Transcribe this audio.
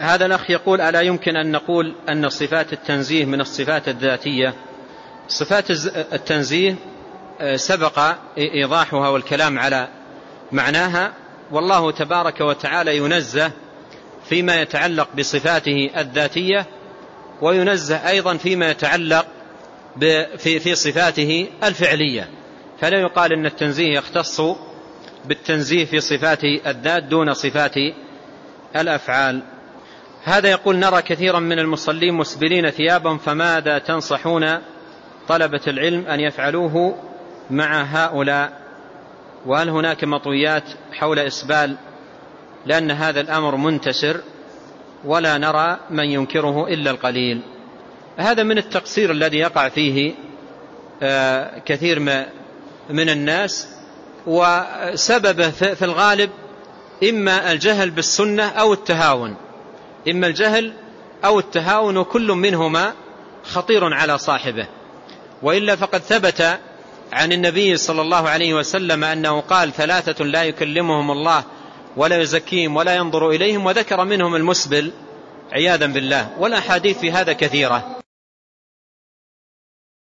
هذا الأخ يقول ألا يمكن أن نقول أن صفات التنزيه من الصفات الذاتية؟ صفات التنزيه آه، سبق إيضاحها والكلام على معناها. والله تبارك وتعالى ينزه فيما يتعلق بصفاته الذاتية وينزه أيضا فيما يتعلق في في صفاته الفعلية. فلا يقال أن التنزيه يختص بالتنزيه في صفات الذات دون صفات الأفعال. هذا يقول نرى كثيرا من المصلين مسبلين ثيابا فماذا تنصحون طلبة العلم أن يفعلوه مع هؤلاء؟ وهل هناك مطويات حول إسبال لأن هذا الأمر منتشر ولا نرى من ينكره إلا القليل؟ هذا من التقصير الذي يقع فيه آه، كثير من الناس. وسببه في الغالب إما الجهل بالسنة أو التهاون. إما الجهل أو التهاون وكل منهما خطير على صاحبه. وإلا فقد ثبت عن النبي صلى الله عليه وسلم أنه قال ثلاثة لا يكلمهم الله ولا يزكيهم ولا ينظر إليهم وذكر منهم المسبل عياذا بالله. والأحاديث في هذا كثيرة.